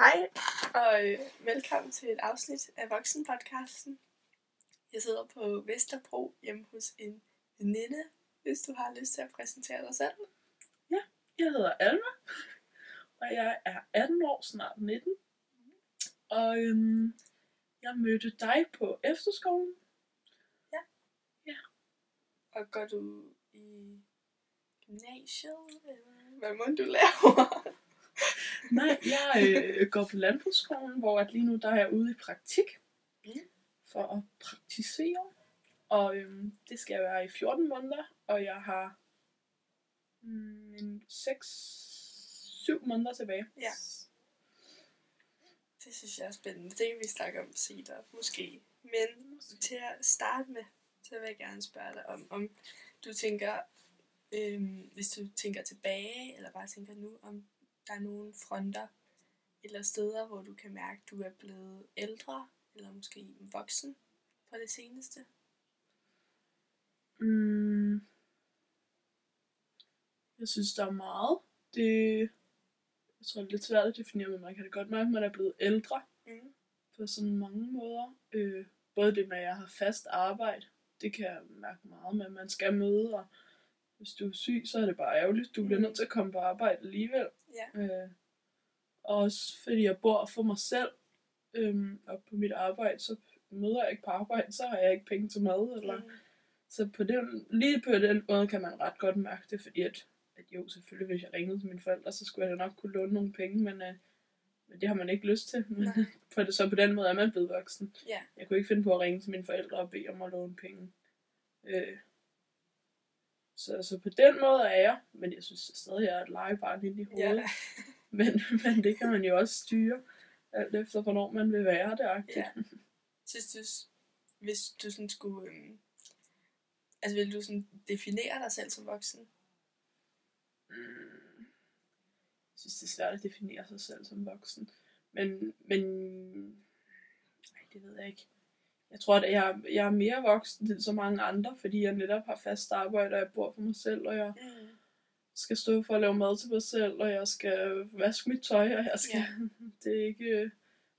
Hej, og øh, velkommen til et afsnit af Voksenpodcasten. Jeg sidder på Vesterbro hjemme hos en veninde, hvis du har lyst til at præsentere dig selv. Jeg hedder Alma, og jeg er 18 år, snart 19. Og øhm, jeg mødte dig på efterskolen. Og går du i gymnasiet, eller hvad må du laver? Nej, jeg øh, går på landbrugsskolen, hvor at lige nu der er jeg ude i praktik Mm. for at praktisere. Og øhm, det skal jeg være i 14 måneder, og jeg har mm, en 6-7 måneder tilbage. Ja. Det synes jeg er spændende. Det kan vi snakke om senere, måske. Men til at starte med, så vil jeg gerne spørge dig om, om du tænker, øhm, hvis du tænker tilbage, eller bare tænker nu, om der er nogle fronter eller steder, hvor du kan mærke, at du er blevet ældre, eller måske voksen på det seneste. Mm. Jeg synes, der er meget. Det, jeg tror, det er lidt svært at definere, men man kan da godt mærke, at man er blevet ældre Mm. på sådan mange måder. Øh, både det med, at jeg har fast arbejde, det kan jeg mærke meget med, at man skal møde, og hvis du er syg, så er det bare ærgerligt. Du bliver Mm. nødt til at komme på arbejde alligevel. Ja. Øh, og også fordi jeg bor for mig selv, øh, og på mit arbejde, så møder jeg ikke på arbejde, så har jeg ikke penge til mad, eller Mm. så på den, lige på den måde kan man ret godt mærke det, fordi at, at jo, selvfølgelig, hvis jeg ringede til mine forældre, så skulle jeg da nok kunne låne nogle penge, men, øh, men det har man ikke lyst til. Men, for det, så på den måde er man blevet voksen. Ja. Jeg kunne ikke finde på at ringe til mine forældre og bede om at låne penge. Øh, så, så på den måde er jeg, men jeg synes stadig, jeg er et legebarn inde i hovedet. Ja. Men, men det kan man jo også styre, alt efter hvornår man vil være der. Ja. Synes du, hvis du sådan skulle... Øhm, altså, vil du sådan definere dig selv som voksen? Mm. Jeg synes, det er svært at definere sig selv som voksen. Men, men nej, det ved jeg ikke. Jeg tror, at jeg, jeg er mere voksen end så mange andre, fordi jeg netop har fast arbejde, og jeg bor for mig selv, og jeg Mm. skal stå for at lave mad til mig selv, og jeg skal vaske mit tøj, og jeg skal... Ja. Det er ikke... øh,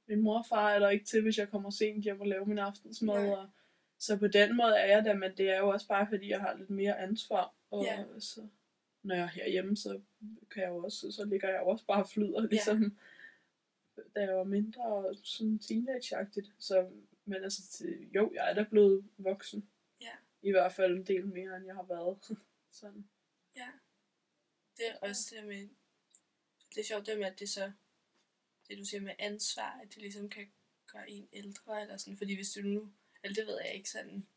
Min mor og far er der ikke til, hvis jeg kommer sent hjem og laver min aftensmad. Nej. Og, så på den måde er jeg der, men det er jo også bare, fordi jeg har lidt mere ansvar. Og Ja. så, når jeg er herhjemme, så kan jeg jo også, så ligger jeg også bare og flyder, ligesom da jeg var mindre og sådan teenageagtigt. Så, men altså, til, jo, jeg er da blevet voksen. Ja. I hvert fald en del mere, end jeg har været. sådan. Ja. Det er også det med... Det er sjovt det med, at det så... Det du siger med ansvar, at det ligesom kan gøre en ældre, eller sådan. Fordi hvis du nu... Eller det ved jeg ikke sådan...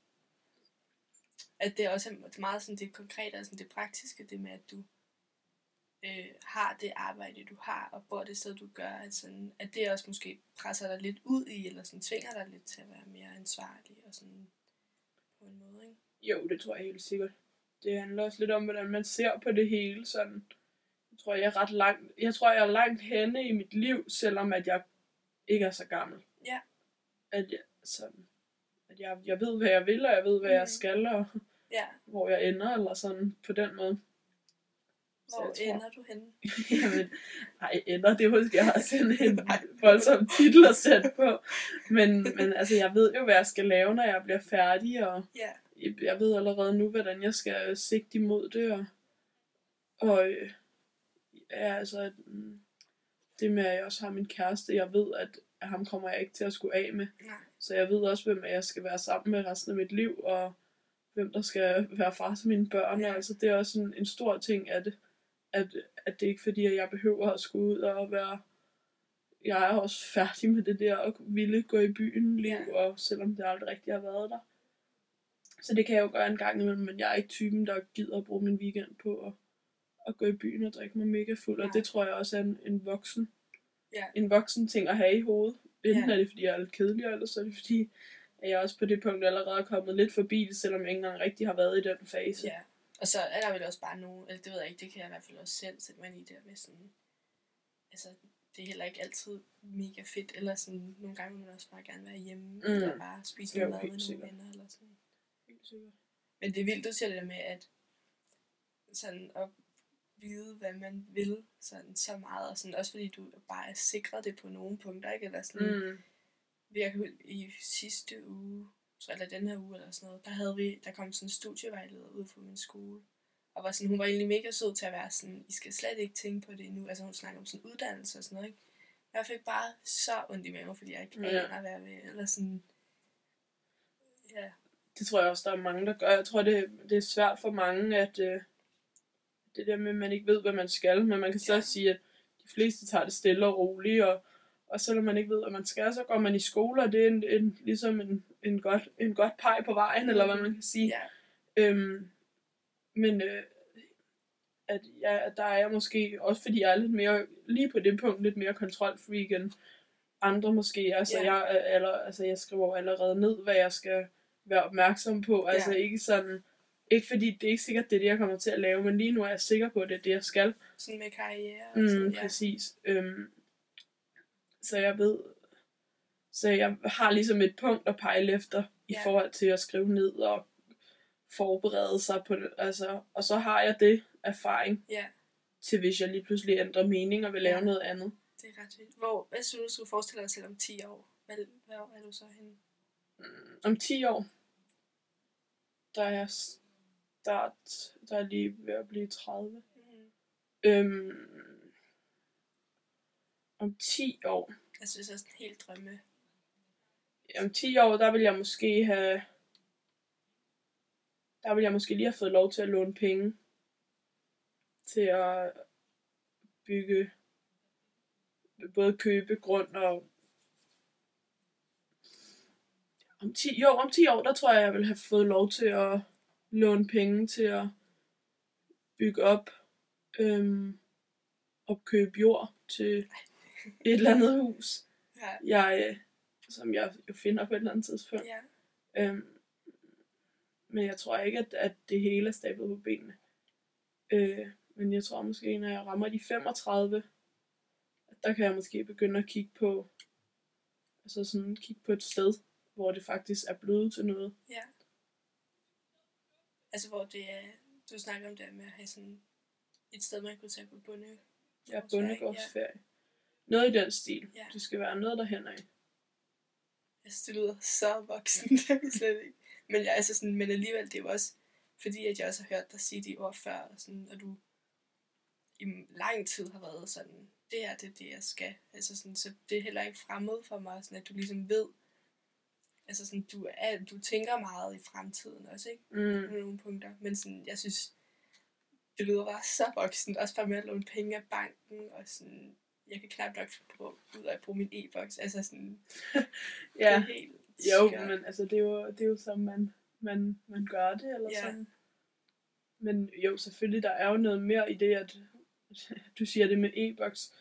At det også er meget sådan det konkrete og sådan det praktiske, det med, at du øh, har det arbejde, du har, og bor det sted, du gør, at, sådan, at det også måske presser dig lidt ud i, eller sådan tvinger dig lidt til at være mere ansvarlig, og sådan på en måde, ikke? Jo, det tror jeg helt sikkert. Det handler også lidt om, hvordan man ser på det hele. Sådan. Jeg tror, jeg er ret langt, jeg tror, jeg er langt henne i mit liv, selvom at jeg ikke er så gammel. Ja. At jeg, sådan, at jeg, jeg ved, hvad jeg vil, og jeg ved, hvad mm. jeg Mhm. skal, og Ja, hvor jeg ender, eller sådan på den måde. Hvor jeg tror- ender du henne? Jamen, nej, ender, det er måske jeg har sådan en voldsom titel at sætte på. Men, men altså, jeg ved jo, hvad jeg skal lave, når jeg bliver færdig, og Ja, jeg ved allerede nu, hvordan jeg skal sigte imod det, og, og øh, ja, altså, det med, at jeg også har min kæreste, jeg ved, at, ham kommer jeg ikke til at skulle af med. nej. Så jeg ved også, hvem jeg skal være sammen med resten af mit liv, og hvem der skal være far til mine børn. Ja. Altså, det er også en, en stor ting, at, at, at det ikke er fordi, at jeg behøver at skulle ud og være... Jeg er også færdig med det der at ville gå i byen liv, Ja. og selvom det aldrig rigtig har været der. Så det kan jeg jo gøre en gang imellem, men jeg er ikke typen, der gider at bruge min weekend på at, at gå i byen og drikke mig mega fuld. Og Nej. det tror jeg også er en, en voksen Ja. en voksen ting at have i hovedet. Enten Ja. er det, fordi jeg er lidt kedelig, eller så er det, fordi at jeg også på det punkt allerede er kommet lidt forbi det, selvom jeg ikke engang rigtig har været i den fase. Ja. Og så er der vel også bare nogen, eller det ved jeg ikke, det kan jeg i hvert fald også selv sætte mig i der med sådan, altså det er heller ikke altid mega fedt, eller sådan, nogle gange vil man også bare gerne være hjemme, mm. eller bare spise noget mad med nogle sikkert. venner, eller sådan. Helt sikkert. Men det er vildt, du siger det der med, at sådan at vide, hvad man vil sådan så meget, og sådan, også fordi du bare er sikret det på nogle punkter, ikke? Eller sådan, Mm. vi har i sidste uge, eller den her uge eller sådan noget, der havde vi, der kom sådan en studievejleder ud fra min skole, og var sådan, hun var egentlig mega sød til at være sådan, I skal slet ikke tænke på det endnu, altså hun snakker om sådan uddannelse og sådan noget, ikke? Jeg fik bare så ondt i maven, fordi jeg ikke Ja. aner, hvad jeg vil, eller sådan, ja, Det tror jeg også, der er mange, der gør. Jeg tror, det, det er svært for mange, at øh, det der med, at man ikke ved, hvad man skal. Men man kan så Ja. sige, at de fleste tager det stille og roligt. Og, og selvom man ikke ved, hvad man skal, så går man i skole, og det er en, en, ligesom en, en, godt, en godt pej på vejen, eller hvad man kan sige. ja, Øhm, men øh, at, ja, at der er jeg måske, også fordi jeg er lidt mere, lige på det punkt, lidt mere kontrolfreak end andre måske. Altså, Ja. jeg, er aller, altså jeg skriver allerede ned, hvad jeg skal være opmærksom på. Altså Ja. ikke sådan, ikke fordi det er ikke sikkert, det er det, jeg kommer til at lave, men lige nu er jeg sikker på, at det er det, jeg skal. sådan med karriere og Mm, sådan, ja. præcis. Øhm, så jeg ved, så jeg har ligesom et punkt at pejle efter i Ja. forhold til at skrive ned og forberede sig på det. Altså, og så har jeg det erfaring Ja, til, hvis jeg lige pludselig ændrer mening og vil lave Ja. noget andet. det er ret vildt. Hvor, hvad synes du, du skulle forestille dig selv om 10 år? Hvad, hvad er du så henne? Mm, Om 10 år, der er jeg start, der er lige ved at blive 30. Mm. Øhm, om 10 år, Altså, det er sådan helt drømme. om 10 år, der vil jeg måske have... Der vil jeg måske lige have fået lov til at låne penge. Til at bygge... Både købe grund og... Om 10, jo, om 10 år, der tror jeg, jeg vil have fået lov til at låne penge til at bygge op. Øhm, opkøbe jord til et eller andet hus Ja, jeg, øh, som jeg jo finder på et eller andet tidspunkt. ja. Øhm, men jeg tror ikke, at, at det hele er stablet på benene. Øh, men jeg tror måske, når jeg rammer de 35, at der kan jeg måske begynde at kigge på, altså sådan kigge på et sted, hvor det faktisk er blevet til noget. Ja. Altså, hvor det er... Du snakker om det med at have sådan et sted, man kunne tage på bunde. Gårdsferie, bundegårdsferie. Noget i den stil. Ja. Det skal være noget, der hænder i. Jeg synes, det lyder så voksen, det er slet ikke. Men, jeg, altså sådan, men alligevel, det er jo også, fordi at jeg også har hørt dig sige de ord før, og, sådan, og du i lang tid har været sådan, det her, det er det, jeg skal. Altså sådan, så det er heller ikke fremmed for mig, sådan at du ligesom ved, altså sådan, du, er, du tænker meget i fremtiden også, ikke? Mm. På nogle punkter. Men sådan, jeg synes, det lyder bare så voksen, også bare med at låne penge af banken, og sådan, jeg kan knap nok få ud af at bruge min e-boks. Altså sådan, det Ja. er helt Jo, skørt. men altså, det er jo, det er jo som man, man, man gør det, eller Ja. sådan. Men jo, selvfølgelig, der er jo noget mere i det, at du siger det med e-boks,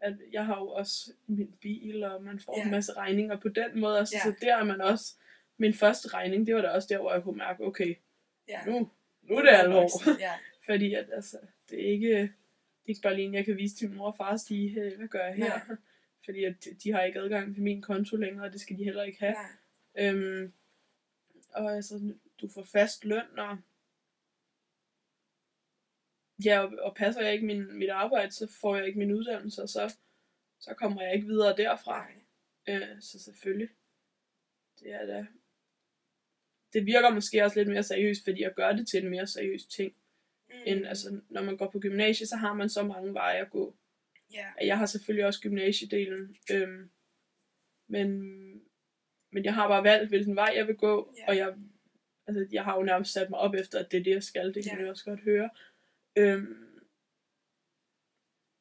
at jeg har jo også min bil, og man får Ja. en masse regninger på den måde, altså, Ja. så der er man også, min første regning, det var da også der, hvor jeg kunne mærke, okay, ja. nu, nu er det alvor. Ja, Fordi at, altså, det er ikke, det er ikke bare lige en, jeg kan vise til min mor og far og sige, hey, hvad gør jeg her? Nej. Fordi at de har ikke adgang til min konto længere, og det skal de heller ikke have. nej. Øhm, og altså, du får fast løn, og ja, og, og passer jeg ikke min, mit arbejde, så får jeg ikke min uddannelse, og så, så kommer jeg ikke videre derfra. Øh, så selvfølgelig, det er da, det virker måske også lidt mere seriøst, fordi jeg gør det til en mere seriøs ting, Mm. end altså, når man går på gymnasiet, så har man så mange veje at gå. Ja, Jeg har selvfølgelig også gymnasiedelen, øhm, men, men jeg har bare valgt, hvilken vej jeg vil gå, Ja. og jeg, altså, jeg har jo nærmest sat mig op efter, at det er det, jeg skal. Det kan man jo også godt høre. Øhm,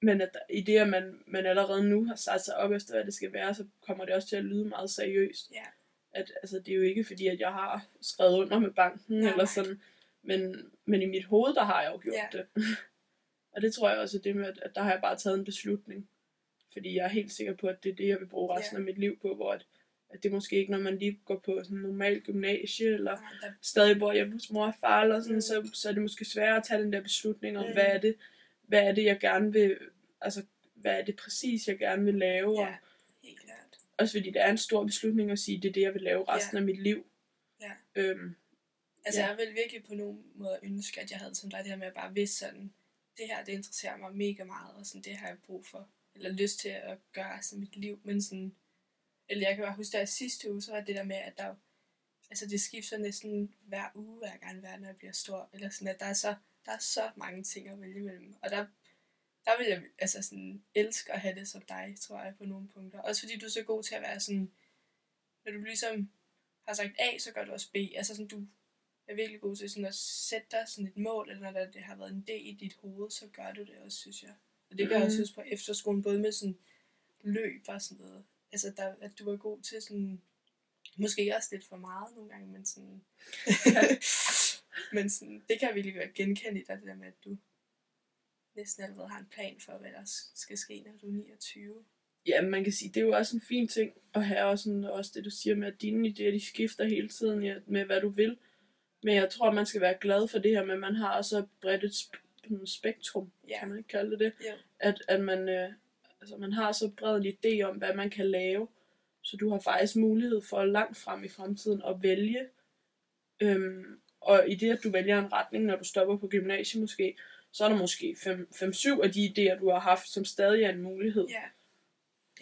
men at der, i det, at man, man allerede nu har sat sig op efter, hvad det skal være, så kommer det også til at lyde meget seriøst. Ja. At, altså, det er jo ikke fordi, at jeg har skrevet under med banken, Nej, eller nej. Men, men i mit hoved, der har jeg jo gjort Ja. det. Og det tror jeg også det med, at, at der har jeg bare taget en beslutning. Fordi jeg er helt sikker på, at det er det, jeg vil bruge resten Ja. af mit liv på, hvor at, at det måske ikke, når man lige går på sådan en normal gymnasie, eller der, stadig bor hjemme hos mor og far, eller sådan, Mm. så, så er det måske sværere at tage den der beslutning om, Mm. hvad er det, hvad er det, jeg gerne vil, altså, hvad er det præcis, jeg gerne vil lave, og ja, helt klart. også fordi det er en stor beslutning at sige, det er det, jeg vil lave resten Ja. af mit liv. Ja. Øhm, Altså, Ja. jeg vil virkelig på nogen måde ønske, at jeg havde som dig det her med at bare vidste sådan, det her, det interesserer mig mega meget, og sådan, det har jeg brug for, eller lyst til at gøre resten af mit liv, men sådan, eller jeg kan bare huske, at sidste uge, så var det der med, at der, altså det skifter næsten hver uge, hver gang verden bliver stor, eller sådan, at der er så, der er så mange ting at vælge imellem, og der, der vil jeg altså sådan elske at have det som dig, tror jeg, på nogle punkter. Også fordi du er så god til at være sådan, når du ligesom har sagt A, så gør du også B. Altså sådan, du er virkelig god til sådan at sætte dig sådan et mål, eller når det har været en D i dit hoved, så gør du det også, synes jeg. Og det gør mm. jeg også synes på efterskolen, både med sådan løb og sådan noget. Altså, der, at du var god til sådan, måske også lidt for meget nogle gange, men sådan, men sådan, det kan jeg virkelig godt genkende i dig, det der med, at du næsten allerede har en plan for, hvad der skal ske, når du er 29. Ja, man kan sige, det er jo også en fin ting at have, også, sådan, også det du siger med, at dine idéer, de skifter hele tiden ja, med, hvad du vil. Men jeg tror, man skal være glad for det her med, at man har så bredt et sp- spektrum, ja. kan man ikke kalde det det. Ja. At, at man, øh, altså, man har så bred en idé om, hvad man kan lave. Så du har faktisk mulighed for langt frem i fremtiden at vælge. Øhm, og i det, at du vælger en retning, når du stopper på gymnasiet måske, så er der måske 5-7 af de idéer, du har haft, som stadig er en mulighed. Ja,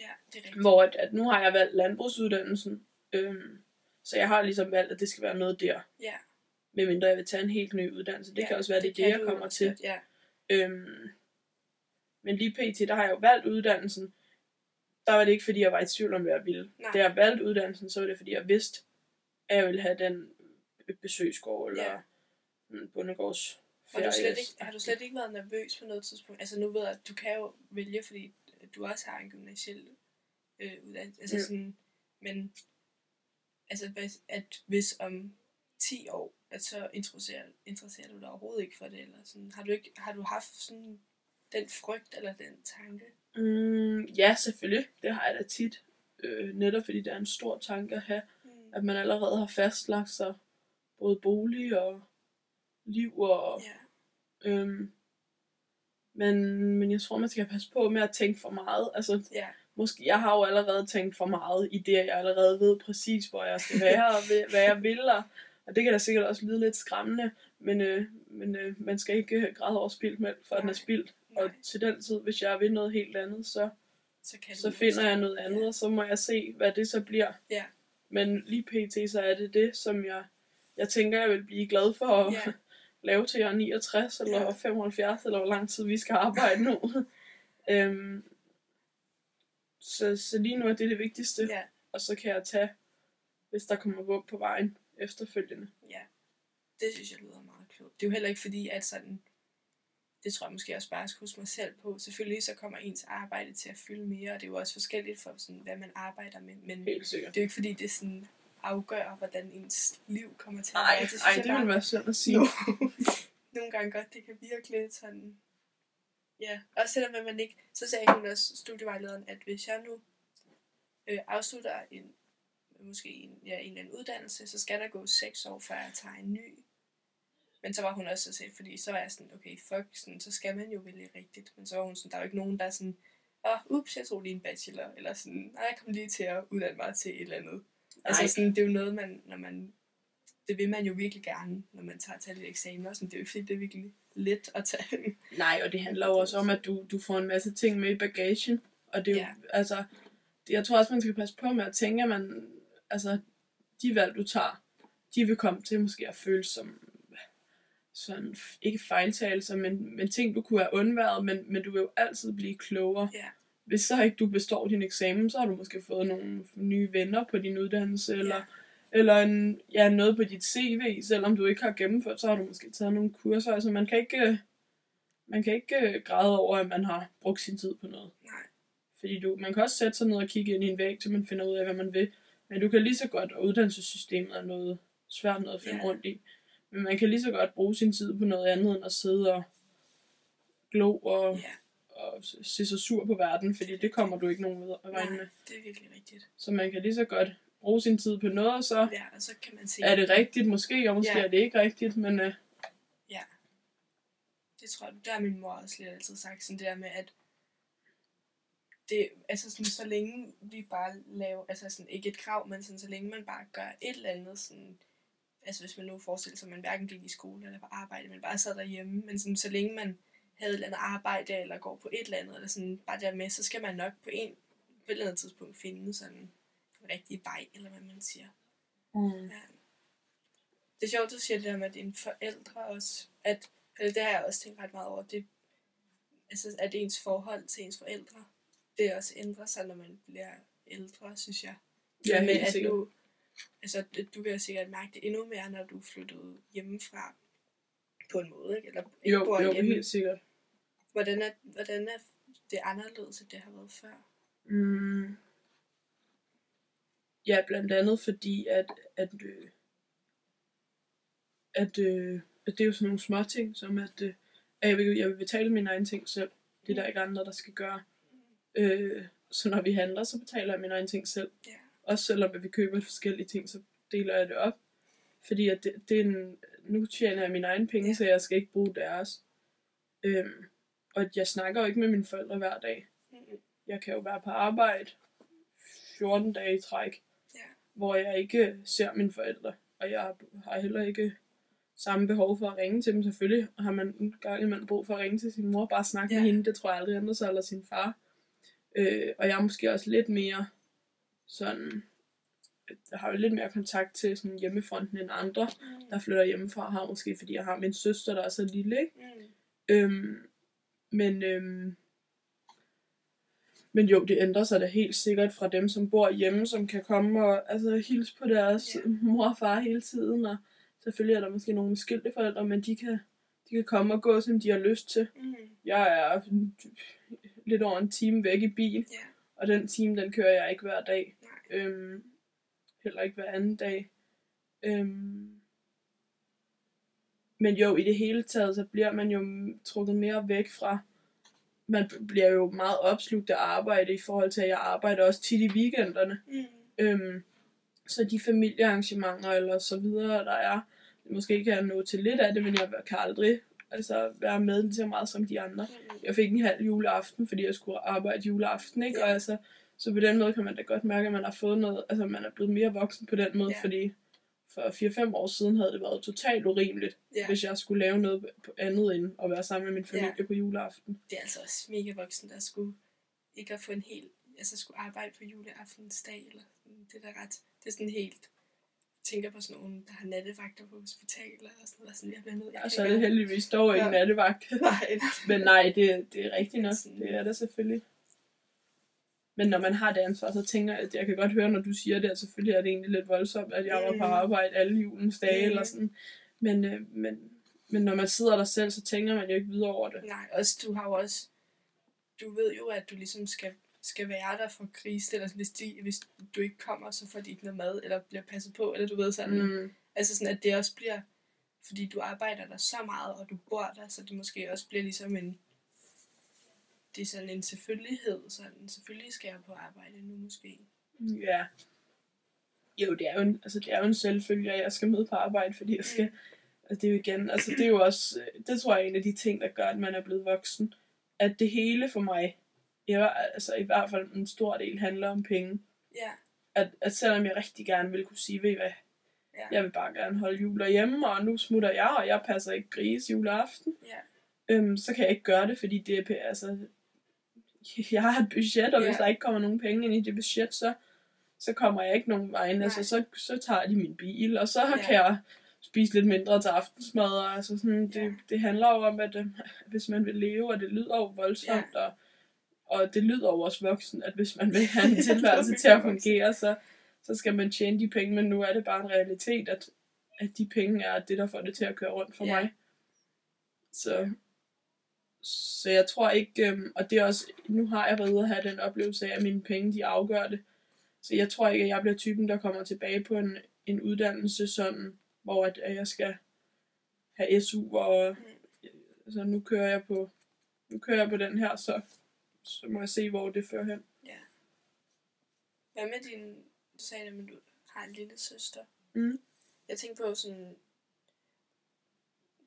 ja det er rigtigt. Hvor at, at nu har jeg valgt landbrugsuddannelsen, øhm, så jeg har ligesom valgt, at det skal være noget der. Ja. Medmindre jeg vil tage en helt ny uddannelse. Det ja, kan også være, det, det, det jeg kommer til. Ja. Øhm, men lige pt, der har jeg jo valgt uddannelsen. Der var det ikke, fordi jeg var i tvivl om, hvad jeg ville. Nej. Da jeg valgte uddannelsen, så var det, fordi jeg vidste, at jeg ville have den besøgsgård, eller Ja. en bondegårds Har du, slet ikke, har du slet ikke været nervøs på noget tidspunkt? Altså nu ved jeg, at du kan jo vælge, fordi du også har en gymnasiel øh, uddannelse. Altså Ja. sådan, men altså, at hvis om 10 år, at så interesserer, interesserer du dig overhovedet ikke for det, eller sådan, har du, ikke, har du haft sådan den frygt eller den tanke? Mm, ja, selvfølgelig. Det har jeg da tit. Øh, netop fordi det er en stor tanke at have, Mm. at man allerede har fastlagt sig både bolig og liv og Ja, øhm, men, men jeg tror, man skal passe på med at tænke for meget. Altså, ja, måske, jeg har jo allerede tænkt for meget i det, jeg allerede ved præcis, hvor jeg skal være, og hvad jeg vil, og, og det kan da sikkert også lyde lidt skræmmende, men, øh, men øh, man skal ikke øh, græde over spildt mælk, for den er Nej. spildt. Og til den tid, hvis jeg vil noget helt andet, så, så kan så finder jeg noget andet, og så må jeg se, hvad det så bliver. Ja. Men lige pt, så er det det, som jeg, jeg tænker, jeg vil blive glad for at Ja. lave til jeg er 69 eller Ja. 75, eller hvor lang tid vi skal arbejde nu. øhm, så, så lige nu er det det vigtigste, Ja, og så kan jeg tage, hvis der kommer våb på vejen efterfølgende. ja. Det synes jeg lyder meget klogt. Det er jo heller ikke fordi, at sådan, det tror jeg måske også bare, jeg skal huske mig selv på. Selvfølgelig så kommer ens arbejde til at fylde mere, og det er jo også forskelligt for, sådan, hvad man arbejder med. Men Helt sikkert. det er jo ikke fordi, det sådan afgør, hvordan ens liv kommer til at Nej, være. synes ej, jeg det bare- vil være synd at sige. No. Nogle gange godt, det kan virke lidt sådan... Ja, også selvom at man ikke... Så sagde hun også, studievejlederen, at hvis jeg nu øh, afslutter en, måske en, ja, en eller anden uddannelse, så skal der gå seks år, før jeg tager en ny. Men så var hun også så fordi så var jeg sådan, okay, fuck, sådan, så skal man jo vælge rigtigt. Men så var hun sådan, der er jo ikke nogen, der er sådan, åh, oh, ups, jeg tog lige en bachelor, eller sådan, nej, jeg kom lige til at uddanne mig til et eller andet. Altså Nej. sådan, det er jo noget, man, når man, det vil man jo virkelig gerne, når man tager til lidt eksamener. Sådan, det er jo ikke fordi, det er virkelig let at tage. Nej, og det handler jo også om, at du, du får en masse ting med i bagagen. Og det er jo, Ja. altså, jeg tror også, man skal passe på med at tænke, at man, altså, de valg, du tager, de vil komme til måske at føles som sådan, ikke fejltagelser, men, men ting, du kunne have undværet, men, men du vil jo altid blive klogere. Ja. Hvis så ikke du består din eksamen, så har du måske fået nogle nye venner på din uddannelse, eller, Ja. eller en, ja, noget på dit CV, selvom du ikke har gennemført, så har du måske taget nogle kurser. Altså man kan ikke, man kan ikke øh, græde over, at man har brugt sin tid på noget. Nej. Fordi du, man kan også sætte sig ned og kigge ind i en væg, til man finder ud af, hvad man vil. Men du kan lige så godt, og uddannelsessystemet er noget svært noget at finde Ja. rundt i. Men man kan lige så godt bruge sin tid på noget andet, end at sidde og glo og, Ja, og se sig sur på verden, fordi det kommer du ikke nogen ved at regne med. det er virkelig rigtigt. Så man kan lige så godt bruge sin tid på noget, og så Ja, og så kan man se, er det rigtigt måske, og måske Ja. er det ikke rigtigt, men øh, det tror jeg, der har min mor også lidt altid sagt, sådan det der med, at det, altså sådan, så længe vi bare laver, altså sådan, ikke et krav, men sådan, så længe man bare gør et eller andet, sådan, altså hvis man nu forestiller sig, at man hverken gik i skole eller på arbejde, men bare sad derhjemme, men sådan, så længe man havde et eller andet arbejde, eller går på et eller andet, eller sådan bare der med, så skal man nok på en på et eller andet tidspunkt finde sådan en rigtig vej, eller hvad man siger. Mm. Ja. Det er sjovt, du siger det der med dine forældre også. At, eller det har jeg også tænkt ret meget over. Det, altså, at ens forhold til ens forældre, det også ændrer sig, når man bliver ældre, synes jeg. Ja, helt at sikkert. du, altså, du jo sikkert mærke det endnu mere, når du flyttede hjemmefra på en måde, ikke? Eller ikke Jo, bor jo, hjemme. helt sikkert. Hvordan er, hvordan er det anderledes, end det har været før? Mm. Ja, blandt andet fordi, at, at, øh, at, øh, at det er jo sådan nogle små ting, som at, øh, at jeg, vil, jeg vil betale mine egne ting selv. Det er der ikke andre, der skal gøre. Øh, så når vi handler, så betaler jeg mine egne ting selv. Ja. Også selvom vi køber forskellige ting, så deler jeg det op. Fordi at det, det er en, nu tjener jeg mine egne penge, Ja. så jeg skal ikke bruge deres. Øhm, og jeg snakker jo ikke med mine forældre hver dag. Mm. Jeg kan jo være på arbejde 14 dage i træk, Ja. hvor jeg ikke ser mine forældre. Og jeg har heller ikke samme behov for at ringe til dem. Selvfølgelig har man en gang imellem brug for at ringe til sin mor, bare snakke Ja. med hende. Det tror jeg aldrig ændrer sig, eller sin far. Øh, og jeg er måske også lidt mere sådan... Jeg har jo lidt mere kontakt til sådan hjemmefronten end andre, Mm. der flytter hjemmefra. Har måske, fordi jeg har min søster, der er så lille, ikke? Mm. Øhm, men, øhm, men jo, det ændrer sig da helt sikkert fra dem, som bor hjemme, som kan komme og altså, hilse på deres yeah. mor og far hele tiden. Og selvfølgelig er der måske nogle skilte forældre, men de kan, de kan komme og gå, som de har lyst til. Mm. Jeg er lidt over en time væk i bil, Ja. og den time, den kører jeg ikke hver dag. Nej. Øhm, heller ikke hver anden dag. Øhm, men jo, i det hele taget, så bliver man jo trukket mere væk fra, man bliver jo meget opslugt af arbejde i forhold til, at jeg arbejder også tit i weekenderne. Mm. Øhm, så de familiearrangementer eller så videre, der er, måske kan jeg nå til lidt af det, men jeg kan aldrig altså, være med lige så meget som de andre. Mm. Jeg fik en halv juleaften, fordi jeg skulle arbejde juleaften, ikke? Og altså, så på den måde kan man da godt mærke, at man har fået noget, altså man er blevet mere voksen på den måde, Ja. fordi for 4-5 år siden havde det været totalt urimeligt, Ja. hvis jeg skulle lave noget på andet end at være sammen med min familie Ja. på juleaften. Det er altså også mega voksen, der skulle ikke at få en hel, altså skulle arbejde på juleaftensdag, eller sådan. det er da ret, det er sådan helt, tænker på sådan nogle, der har nattevagter på hospitaler, og sådan noget, sådan jeg bliver nødt. Og så er det heldigvis dog ikke Ja. nattevagt. Nej, Men nej, det, det er rigtigt nok. Sådan. Det er det selvfølgelig. Men når man har det ansvar, så tænker jeg, at jeg kan godt høre, når du siger det, at selvfølgelig er det egentlig lidt voldsomt, at jeg var på Mm. arbejde alle julens dage Mm. eller sådan. Men, øh, men, men når man sidder der selv, så tænker man jo ikke videre over det. Nej, også du har jo også, du ved jo, at du ligesom skal, skal være der for krise, eller hvis, de, hvis du ikke kommer, så får de ikke noget mad, eller bliver passet på, eller du ved sådan, mm. Altså sådan, at det også bliver, fordi du arbejder der så meget, og du bor der, så det måske også bliver ligesom en, det er sådan en selvfølgelighed, sådan, selvfølgelig skal jeg på arbejde nu måske. Ja. Jo, det er jo en, altså, det er jo en selvfølge, at jeg skal med på arbejde, fordi jeg skal... Mm. Altså, det er jo igen, altså det er jo også, øh, det tror jeg er en af de ting, der gør, at man er blevet voksen. At det hele for mig, jeg, altså i hvert fald en stor del, handler om penge. Ja, At, at selvom jeg rigtig gerne vil kunne sige, ved I hvad, ja, jeg vil bare gerne holde jul derhjemme, og nu smutter jeg, og jeg passer ikke gris juleaften, ja, øhm, så kan jeg ikke gøre det, fordi det er, altså, jeg har et budget, og hvis Ja. der ikke kommer nogen penge ind i det budget, så, så kommer jeg ikke nogen vejen. Altså, så, så tager de min bil, og så Ja. kan jeg spise lidt mindre til aftensmad. Og, altså, sådan, det, Ja. det handler jo om, at øh, hvis man vil leve, og det lyder jo voldsomt, og, og det lyder jo også voksen, at hvis man vil have en tilværelse til at fungere, så, så skal man tjene de penge, men nu er det bare en realitet, at, at de penge er det, der får det til at køre rundt for Ja. mig. Så, så jeg tror ikke, øhm, og det er også, nu har jeg været ude at have den oplevelse af, at mine penge, de afgør det. Så jeg tror ikke, at jeg bliver typen, der kommer tilbage på en, en uddannelse sådan, hvor at, at jeg skal have SU, og altså, nu kører jeg på nu kører jeg på den her, så, så må jeg se, hvor det fører hen. ja. Hvad med din, du sagde at du har en lille søster. Mm. Jeg tænkte på sådan,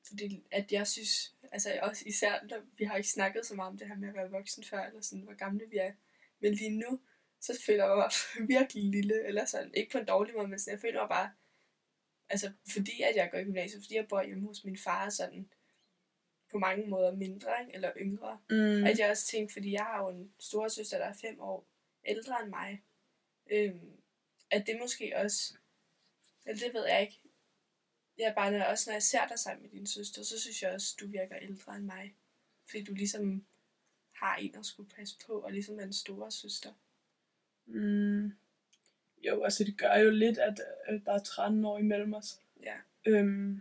fordi at jeg synes, altså også især, når vi har ikke snakket så meget om det her med at være voksen før, eller sådan, hvor gamle vi er. Men lige nu, så føler jeg mig virkelig lille, eller sådan, ikke på en dårlig måde, men sådan, jeg føler mig bare, altså fordi at jeg går i gymnasiet, fordi jeg bor hjemme hos min far, sådan, på mange måder mindre, ikke? eller yngre. Mm. At jeg også tænkte, fordi jeg har jo en storesøster, der er fem år ældre end mig, øhm, at det måske også, eller det ved jeg ikke, jeg bare, når, også når jeg ser dig sammen med din søster, så synes jeg også, du virker ældre end mig. Fordi du ligesom har en at skulle passe på, og ligesom er en store søster. Mm. Jo, altså det gør jo lidt, at, at der er 13 år imellem os. Ja. Øhm,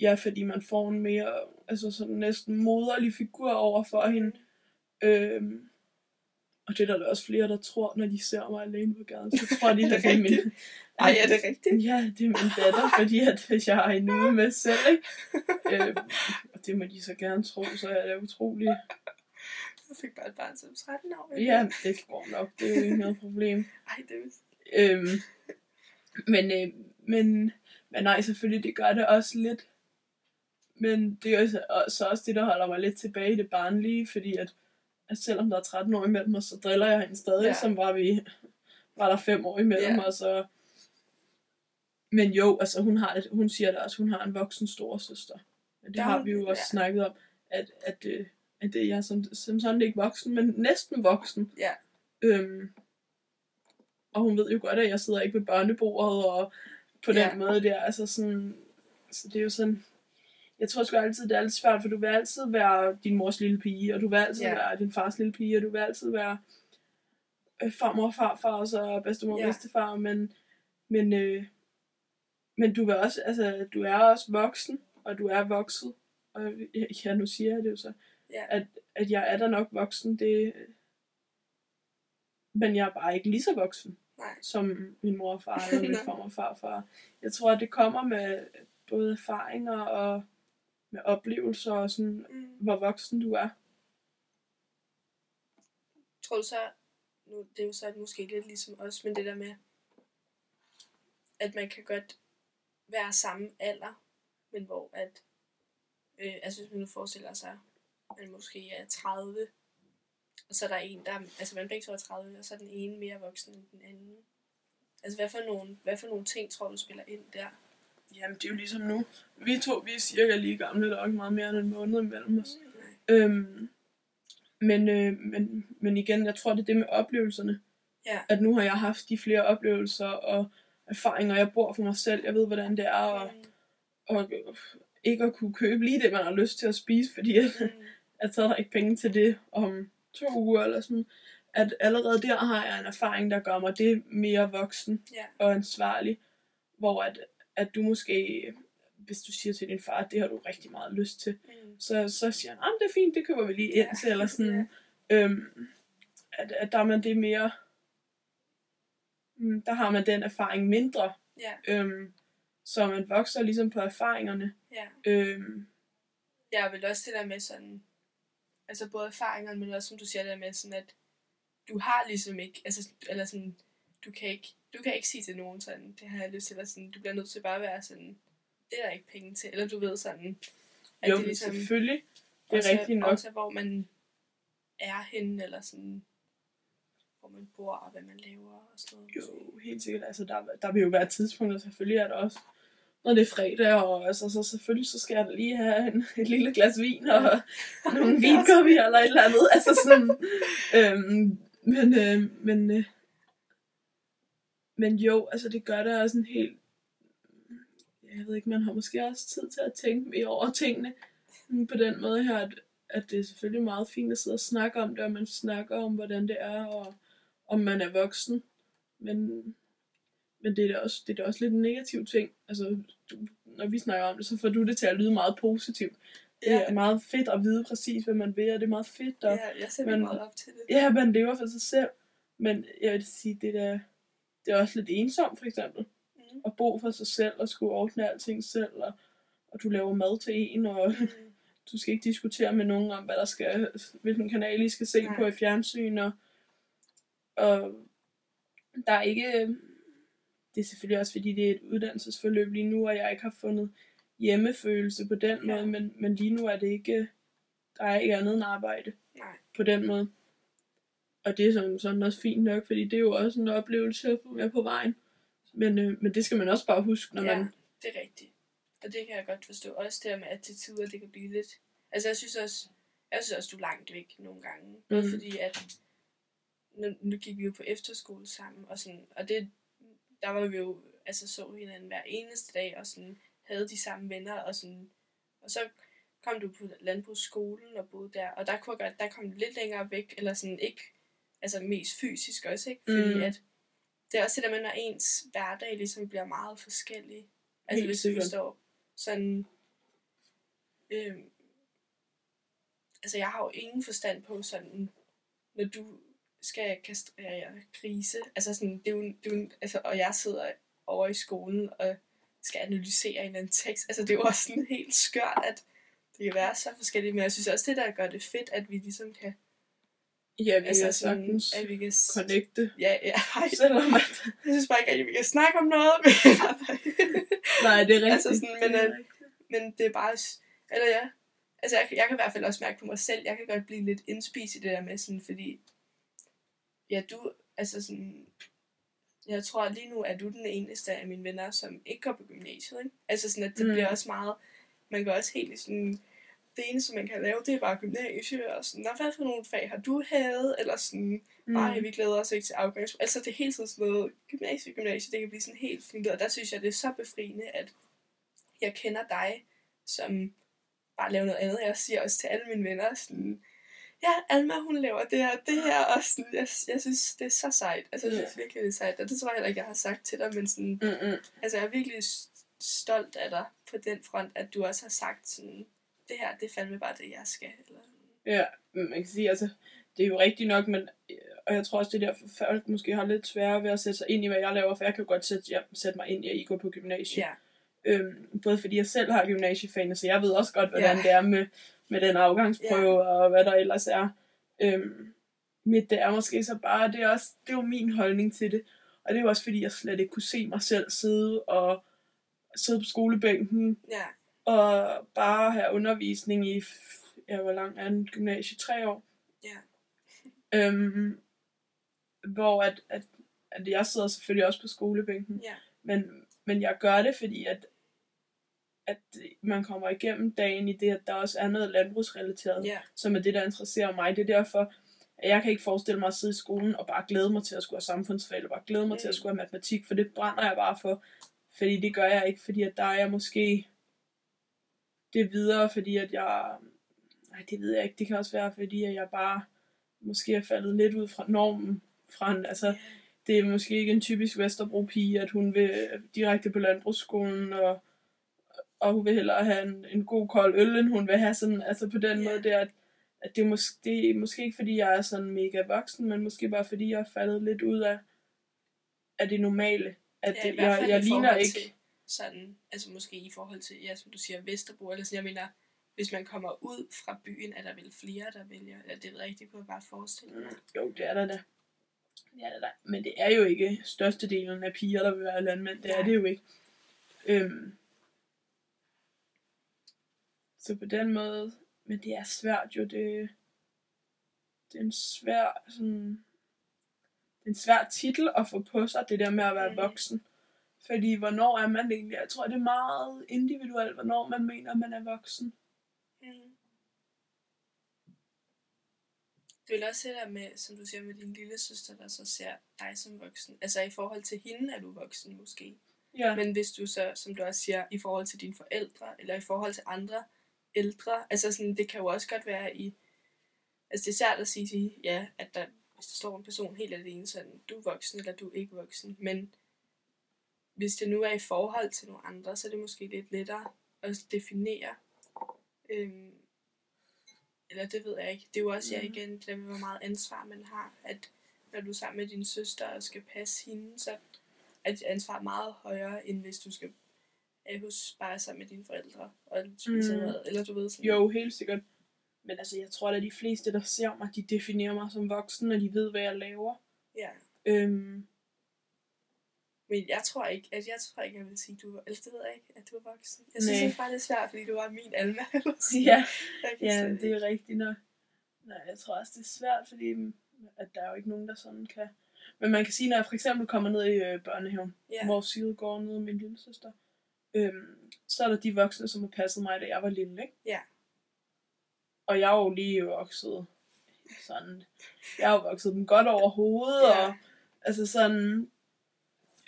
ja, fordi man får en mere, altså sådan næsten moderlig figur over for hende. Øhm, og det er der også flere, der tror, når de ser mig alene på gaden, så tror de, at det er min, Ej, er det rigtigt? ja, det er min datter, fordi at hvis jeg har en ude med selv, ikke? Øhm, og det må de så gerne tro, så er det utroligt. Jeg fik bare et barn som 13 år. Ja, det går nok, det er jo ikke noget problem. Ej, det er Øhm, men, øh, men, men nej, selvfølgelig, det gør det også lidt. Men det er jo så, så også det, der holder mig lidt tilbage i det barnlige, fordi at, at selvom der er 13 år imellem os, så driller jeg hende stadig, Ja. som var vi var der 5 år imellem Ja. os. Og, men jo, altså hun, har et, hun siger da også, hun har en voksen storesøster. Men det Der har vi jo også ja. snakket om, at, at, øh, at det, jeg er som, som sådan ikke voksen, men næsten voksen. Ja. Øhm, og hun ved jo godt, at jeg sidder ikke ved børnebordet og på den Ja. måde der. Altså sådan, så det er jo sådan, jeg tror sgu altid, det er lidt svært, for du vil altid være din mors lille pige, og du vil altid Ja. være din fars lille pige, og du vil altid være øh, farmor, farfar og så bedstemor Ja. bedstefar, men, men, øh, men du vil også, altså, du er også voksen, og du er vokset, og ja, nu siger jeg det jo så, Ja. at, at jeg er da nok voksen, det, men jeg er bare ikke lige så voksen Nej. som min mor og far eller min farmor og farfar. Jeg tror, at det kommer med både erfaringer og med oplevelser og sådan, Mm. hvor voksen du er. Tror du så, nu, det er jo så måske lidt ligesom os, men det der med, at man kan godt være samme alder, men hvor at, øh, altså hvis man nu forestiller sig, at man måske er 30, og så er der en, der, altså man begge to er 30, og så er den ene mere voksen end den anden. Altså hvad for nogle, hvad for nogle ting tror du spiller ind der? Jamen, det er jo ligesom nu. Vi to, vi er cirka lige gamle, der er ikke meget mere end en måned imellem os. Nej. Øhm, men, øh, men, men igen, jeg tror, det er det med oplevelserne. Ja. At nu har jeg haft de flere oplevelser og erfaringer. Jeg bor for mig selv. Jeg ved, hvordan det er at, Mm. at, ikke at kunne købe lige det, man har lyst til at spise, fordi at, Mm. at så der ikke penge til det om to uger eller sådan. At allerede der har jeg en erfaring, der gør mig det mere voksen Ja. og ansvarlig. Hvor at, at du måske, hvis du siger til din far, at det har du rigtig meget lyst til, Mm. så, så siger han, at det er fint, det køber vi lige ind Ja. til, eller sådan. Øhm, at, at der er man det mere, mm, der har man den erfaring mindre, Ja. øhm, så man vokser ligesom på erfaringerne. Ja. Øhm, Ja, og vel også det der med sådan, altså både erfaringerne, men også som du siger det der med sådan, at du har ligesom ikke, altså, eller sådan, du kan ikke, du kan ikke sige til nogen sådan, det har jeg lyst til, eller sådan, du bliver nødt til bare at være sådan, det er der ikke penge til, eller du ved sådan, at jo, det ligesom selvfølgelig, det er også, rigtigt nok. også hvor man er henne, eller sådan, hvor man bor, og hvad man laver, og sådan noget. Jo, helt sikkert. Altså, der, der vil jo være tidspunkter, selvfølgelig er der også, når det er fredag, og altså, så selvfølgelig så skal jeg lige have en, et lille glas vin, og nogle vinkoppi eller et eller andet. Altså sådan, øhm, men, øh, men, øh, men jo, altså det gør det også en helt, jeg ved ikke, man har måske også tid til at tænke mere over tingene, på den måde her, at, at det er selvfølgelig meget fint at sidde og snakke om det, og man snakker om, hvordan det er, og om man er voksen, men, men det er da også, det er da også lidt en negativ ting. Altså, du, når vi snakker om det, så får du det til at lyde meget positivt. Det Ja, er meget fedt at vide præcis, hvad man vil, og det er meget fedt at, ja, jeg ser men- meget op til det. Ja, man lever for sig selv. Men jeg vil sige, det er, det er også lidt ensomt, for eksempel. Mm. At bo for sig selv, og skulle ordne alting selv, og, og du laver mad til en, og Mm. du skal ikke diskutere med nogen om, hvad der skal, hvilken kanal I skal se Nej. på i fjernsyn, og, og der er ikke, det er selvfølgelig også fordi, det er et uddannelsesforløb lige nu, og jeg ikke har fundet hjemmefølelse på den Ja. måde, men, men lige nu er det ikke, der er ikke andet end arbejde Nej. på den måde. Og det er sådan, sådan også fint nok, fordi det er jo også en oplevelse at få med på vejen. Men, øh, men det skal man også bare huske, når ja, man... det er rigtigt. Og det kan jeg godt forstå. Også det her med, at til tider det kan blive lidt... Altså jeg synes også, jeg synes også, du er langt væk nogle gange. Både Mm. fordi, at nu, nu gik vi jo på efterskole sammen, og, sådan, og det, der var vi jo, altså så hinanden hver eneste dag, og sådan havde de samme venner, og sådan, og så kom du på landbrugsskolen og boede der, og der kunne jeg godt, der kom lidt længere væk, eller sådan ikke, altså mest fysisk også, ikke? Fordi Mm. at, det er også det der med, når ens hverdag ligesom bliver meget forskellig. Altså Helt hvis du forstår, sådan, øhm, altså jeg har jo ingen forstand på sådan, når du skal kastrere grise, altså sådan, det er jo, det er jo altså, og jeg sidder over i skolen og skal analysere en eller anden tekst, altså det er jo også sådan helt skørt, at det kan være så forskelligt, men jeg synes også, det der gør det fedt, at vi ligesom kan, Ja, vi altså sådan, sagtens at vi kan, connecte. ja, ja, ej, Selvom at... jeg synes bare ikke, at vi kan snakke om noget, Nej, det er rigtigt. Altså sådan, men, Det øh, men det er bare, eller ja, altså jeg, kan- jeg kan i hvert fald også mærke på mig selv, jeg kan godt blive lidt indspist i det der med sådan, fordi, ja, du, altså sådan, jeg tror lige nu er du den eneste af mine venner, som ikke går på gymnasiet, ikke? Altså sådan, at det mm. bliver også meget, man går også helt i sådan, det eneste, man kan lave, det er bare gymnasie, og sådan, "Nå, hvad for nogle fag har du havet, eller sådan, Mm. nej, vi glæder os ikke til afgangs. Altså, det er hele tiden sådan noget gymnasie, gymnasie, det kan blive sådan helt fint, og der synes jeg, det er så befriende, at jeg kender dig, som bare laver noget andet. Jeg siger også til alle mine venner, sådan, ja, Alma, hun laver det her det her, og sådan, jeg, jeg synes, det er så sejt. Altså, jeg synes virkelig, det er sejt, og det tror jeg heller ikke, jeg har sagt til dig, men sådan, Mm-mm. altså, jeg er virkelig stolt af dig på den front, at du også har sagt sådan, det her, det er fandme bare det, jeg skal. Eller, Ja, man kan sige, altså, det er jo rigtigt nok, men, øh, og jeg tror også, det er derfor, folk måske har lidt sværere ved at sætte sig ind i, hvad jeg laver, for jeg kan jo godt sætte, ja, sætte mig ind i, at I går på gymnasiet. ja, Øhm, både fordi jeg selv har gymnasiefagene, så jeg ved også godt, hvordan Ja. det er med, med den afgangsprøve ja. og hvad der ellers er. Øhm, mit det er måske så bare, det er, også, det er jo min holdning til det. Og det er jo også fordi, jeg slet ikke kunne se mig selv sidde og sidde på skolebænken ja, og bare have undervisning i, ja, hvor lang er en gymnasie? Tre år. ja, Øhm, hvor at, at, at jeg sidder selvfølgelig også på skolebænken. ja, Men, men jeg gør det, fordi at, at man kommer igennem dagen i det, at der også er noget landbrugsrelateret, ja, som er det, der interesserer mig. Det er derfor, at jeg kan ikke forestille mig at sidde i skolen og bare glæde mig til at skulle have samfundsfag, eller bare glæde mig mm. til at skulle have matematik, for det brænder jeg bare for. Fordi det gør jeg ikke, fordi at der er jeg måske det videre, fordi at jeg... Nej, det ved jeg ikke. Det kan også være, fordi at jeg bare måske er faldet lidt ud fra normen. Fra en, altså, det er måske ikke en typisk Vesterbro-pige, at hun vil direkte på landbrugsskolen, og, og hun vil hellere have en, en god kold øl, end hun vil have sådan, altså på den Ja. måde der, at, at det, er mås- det er måske ikke, fordi jeg er sådan mega voksen, men måske bare fordi jeg er faldet lidt ud af, af det normale. At Ja, det, jeg, jeg ligner ikke... Til sådan, altså måske i forhold til, ja, som du siger, Vesterbro, eller sådan, jeg mener, hvis man kommer ud fra byen, er der vel flere, der vælger, eller det ved jeg ikke, det kunne jeg bare forestille mig. Mm, Jo, det er der da. Det er der da. Men det er jo ikke størstedelen af piger, der vil være landmænd. Det er Nej. det jo ikke. Øhm. Så på den måde, men det er svært jo. Det, det er en svær, sådan, det er en svær titel at få på sig, det der med at være voksen. Fordi hvornår er man egentlig? Jeg tror, det er meget individuelt, hvornår man mener, man er voksen. Mm. Det vil også det der med, som du siger, med din lille søster, der så ser dig som voksen. Altså i forhold til hende er du voksen måske. Ja. Men hvis du så, som du også siger, i forhold til dine forældre, eller i forhold til andre ældre, altså sådan, det kan jo også godt være i, altså det er svært at sige, ja, at der, hvis der står en person helt alene, sådan, du er voksen, eller du er ikke voksen, men hvis det nu er i forhold til nogle andre, så er det måske lidt lettere at definere, øhm, eller det ved jeg ikke, det er jo også, ja Mhm. igen, det der med, hvor meget ansvar man har, at når du er sammen med din søster og skal passe hende, så er dit ansvar meget højere, end hvis du skal øh, hos bare sammen med dine forældre og spise Mm. mm. mad, eller du ved sådan. Jo, helt sikkert. Men altså, jeg tror at de fleste, der ser mig, de definerer mig som voksen, og de ved, hvad jeg laver. Ja. Øhm, Men jeg tror ikke, at jeg tror ikke, jeg vil sige, du var, eller det ved jeg ikke, at du er voksen. Jeg synes Nej. det er svært, fordi du var min Alma. ja, ja, det er rigtigt nok. Nej, jeg tror også, det er svært, fordi mm, at der er jo ikke nogen, der sådan kan... Men man kan sige, når jeg for eksempel kommer ned i øh, børnehaven, Ja. hvor Sigrid går ned med min lille søster, øhm, så er der de voksne, som har passet mig, da jeg var lille, ikke? Ja. Og jeg er jo lige vokset sådan, jeg har jo vokset dem godt over hovedet, Ja. og altså sådan,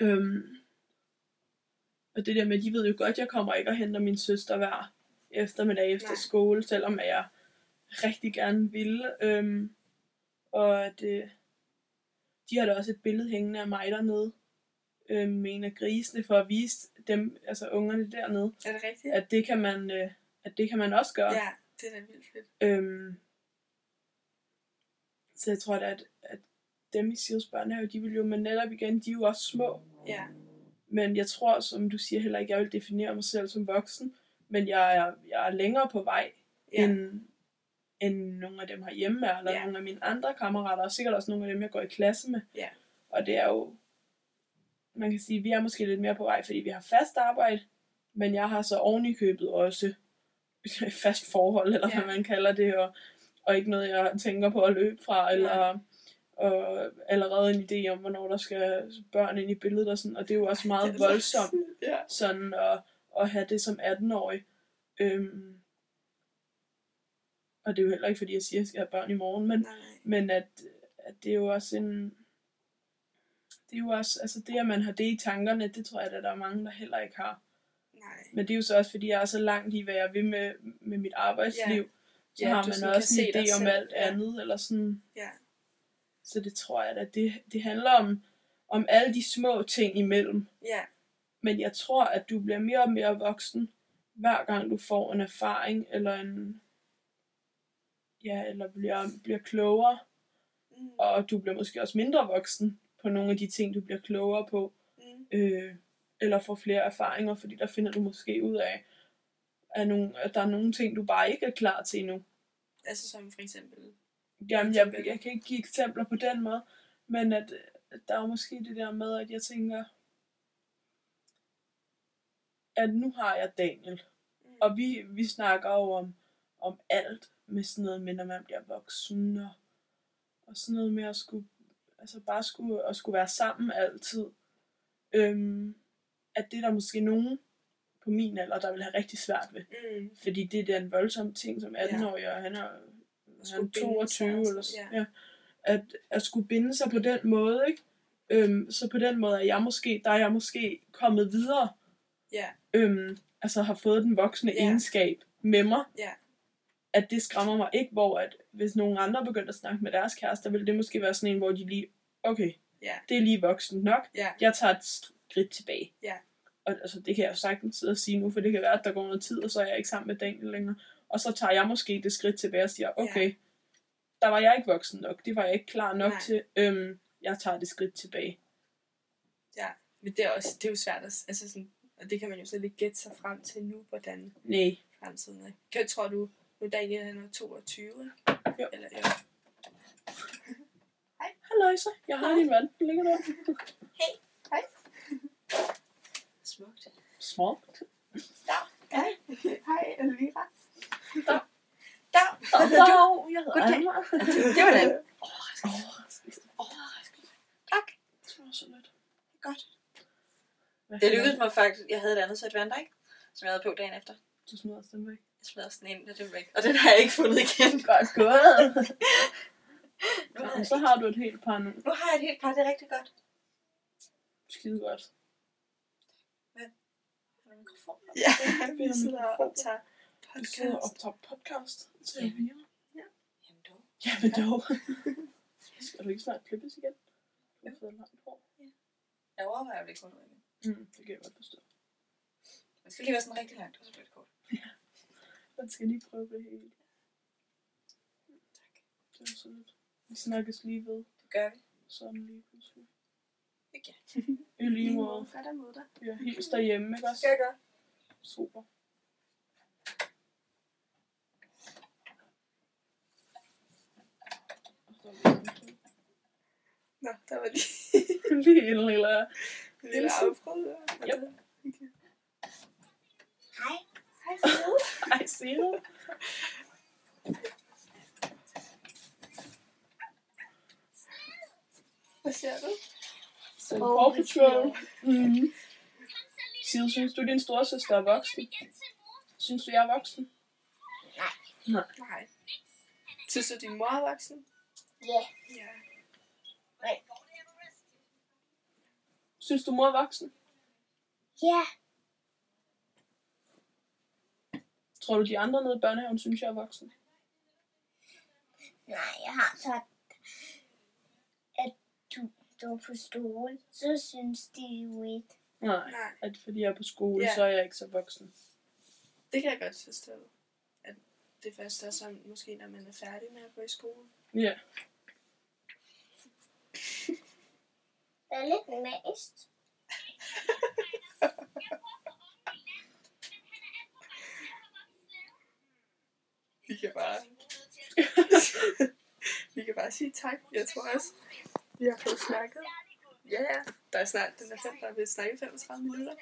øhm, og det der med, de ved jo godt, jeg kommer ikke og henter min søster hver eftermiddag efter Nej. skole, selvom at jeg rigtig gerne ville. Øhm, og at øh, de har da også et billede hængende af mig dernede, øhm, med en af grisene, for at vise dem, altså ungerne dernede, Er det rigtigt? at det kan man, øh, at det kan man også gøre. Ja, det er da vildt fedt. Øhm, så jeg tror da, at, at dem i Sirius børnehave, de vil jo, men netop igen, de er jo også små. Ja, Men jeg tror, som du siger heller ikke, jeg vil definere mig selv som voksen. Men jeg er, jeg er længere på vej, ja. end, end nogle af dem herhjemme er, eller Ja. nogle af mine andre kammerater, og sikkert også nogle af dem, jeg går i klasse med. Ja. Og det er jo, man kan sige, vi er måske lidt mere på vej, fordi vi har fast arbejde, men jeg har så oven i købet også et fast forhold, eller Ja. hvad man kalder det, og, og ikke noget, jeg tænker på at løbe fra, eller og allerede en idé om, hvornår der skal børn ind i billedet, og sådan, og det er jo også meget Det voldsomt Ja. sådan at, at have det som 18-årig. Øhm, og det er jo heller ikke, fordi jeg siger, at jeg skal have børn i morgen, men, Nej, men at, at det er jo også en... Det er jo også, altså det, at man har det i tankerne, det tror jeg, at der er mange, der heller ikke har. nej. Men det er jo så også, fordi jeg er så langt i, hvad jeg vil med, med mit arbejdsliv. Ja. Så Ja, har man også en idé om selv, alt ja. andet, eller sådan. Ja. Så det tror jeg, at det, det handler om, om alle de små ting imellem. Ja, Men jeg tror, at du bliver mere og mere voksen, hver gang du får en erfaring, eller en... Ja, eller bliver, bliver klogere, mm. og du bliver måske også mindre voksen på nogle af de ting, du bliver klogere på, Mm. øh, eller får flere erfaringer, fordi der finder du måske ud af, at, nogle, at der er nogle ting, du bare ikke er klar til endnu. Altså som for eksempel. Jamen, jeg, jeg kan ikke give eksempler på den måde, men at, der er måske det der med, at jeg tænker, at nu har jeg Daniel, Mm. og vi, vi snakker jo om, om alt med sådan noget med, når man bliver voksen, og, og sådan noget med at skulle, altså bare skulle, at skulle være sammen altid. Øhm, at det er der måske nogen på min alder, der vil have rigtig svært ved. Mm. Fordi det er en voldsom ting som 18-årig, og han er, skulle er binde 22 sig eller sådan, sådan. Ja. At, at skulle binde sig på den måde, ikke? Øhm, så på den måde er jeg måske, der er jeg måske kommet videre, Ja, øhm, altså har fået den voksne Ja. egenskab med mig, Ja. at det skræmmer mig ikke, hvor at hvis nogen andre begynder at snakke med deres kærester, vil det måske være sådan en, hvor de lige, okay, Ja. det er lige voksen nok, ja, jeg tager et skridt tilbage. Ja. Og altså, det kan jeg jo sagtens sidde og sige nu, for det kan være, at der går noget tid, og så er jeg ikke sammen med Daniel længere. Og så tager jeg måske det skridt tilbage og siger, okay, der var jeg ikke voksen nok, det var jeg ikke klar nok Nej. til, øhm, jeg tager det skridt tilbage. ja. Men det er, også, det er jo svært at, altså sådan, og det kan man jo så lidt gætte sig frem til nu, hvordan Nej, fremtiden er. Kan, tror du, nu Daniel han er 22, ikke? Jo. Eller, ja. halløjsa, jeg har din vand, ligger der. Smukt. Smukt. Hej. Hej, Elvira. Dag. Dag. Hallo, jeg hedder Goddag. Alma. Det var da Overraskelse. overraskende. Tak. Det var så lidt. Godt. Det lykkedes mig faktisk. Jeg havde et andet sæt vandrik, som jeg havde på dagen efter. er? Du smider også den væk. Jeg smed også den ind, og det var væk. Og den har jeg ikke fundet igen. Godt gået. Nu har, så har du et helt par nu. nu har jeg et helt par, det er rigtig godt. Skide godt. Har du mikrofon? Ja, Vi sidder og mikrofon. Optager Vi sidder og podcast. optager podcast til Ja. Elvira. Jamen dog. Ja, men dog. Skal du ikke snart klippes igen? Du har fået langt hår. Jeg overvejer at blive kun igen. Mm, det kan jeg godt forstå. Det skal lige være sådan rigtig langt, og så bliver det kort. Man skal lige prøve det hele. Tak. Det er så lidt. Vi snakkes lige ved. Det gør vi. Sådan lige pludselig. Ikke I lige måde. Godt at møde dig. Ja, hils derhjemme, ikke også? Skal jeg gøre? Super. Nå, der var lige Lige en lille... en lille afbrud. der. Yep. Okay. Hej. Hej, Fede. Ej, siger du? Hvad ser du? Så Paw Patrol. Mm. Side, synes du, din store søster er voksen? Synes du, jeg er voksen? Nej. Synes du, din mor er voksen? Ja. Ja. Synes du, mor er voksen? Ja. Tror du, de andre nede i børnehaven synes, jeg er voksen? Nej, jeg har sagt, at du, du er på stole. Så synes de jo ikke. Nej. Nej. At fordi jeg er på skole, Ja. så er jeg ikke så voksen. Det kan jeg godt forstå. At det først er sådan, måske når man er færdig med at gå i skole. Ja. Det er lidt mest. Vi kan bare... vi kan bare sige tak. Jeg tror også, vi har fået snakket. Ja, ja. Der er snart, den er fem, der vil snakke 35 minutter.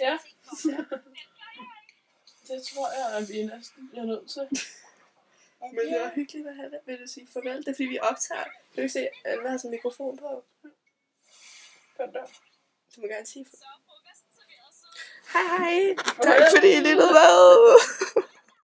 Ja. det tror jeg, at vi næsten bliver nødt til. Men det var hyggeligt at have det. Vil du sige farvel? Det er fordi, vi optager. Kan du ikke se, at vi har sådan en mikrofon på? Godt der. Du må gerne sige farvel. Hej hej. Tak fordi I lyttede med.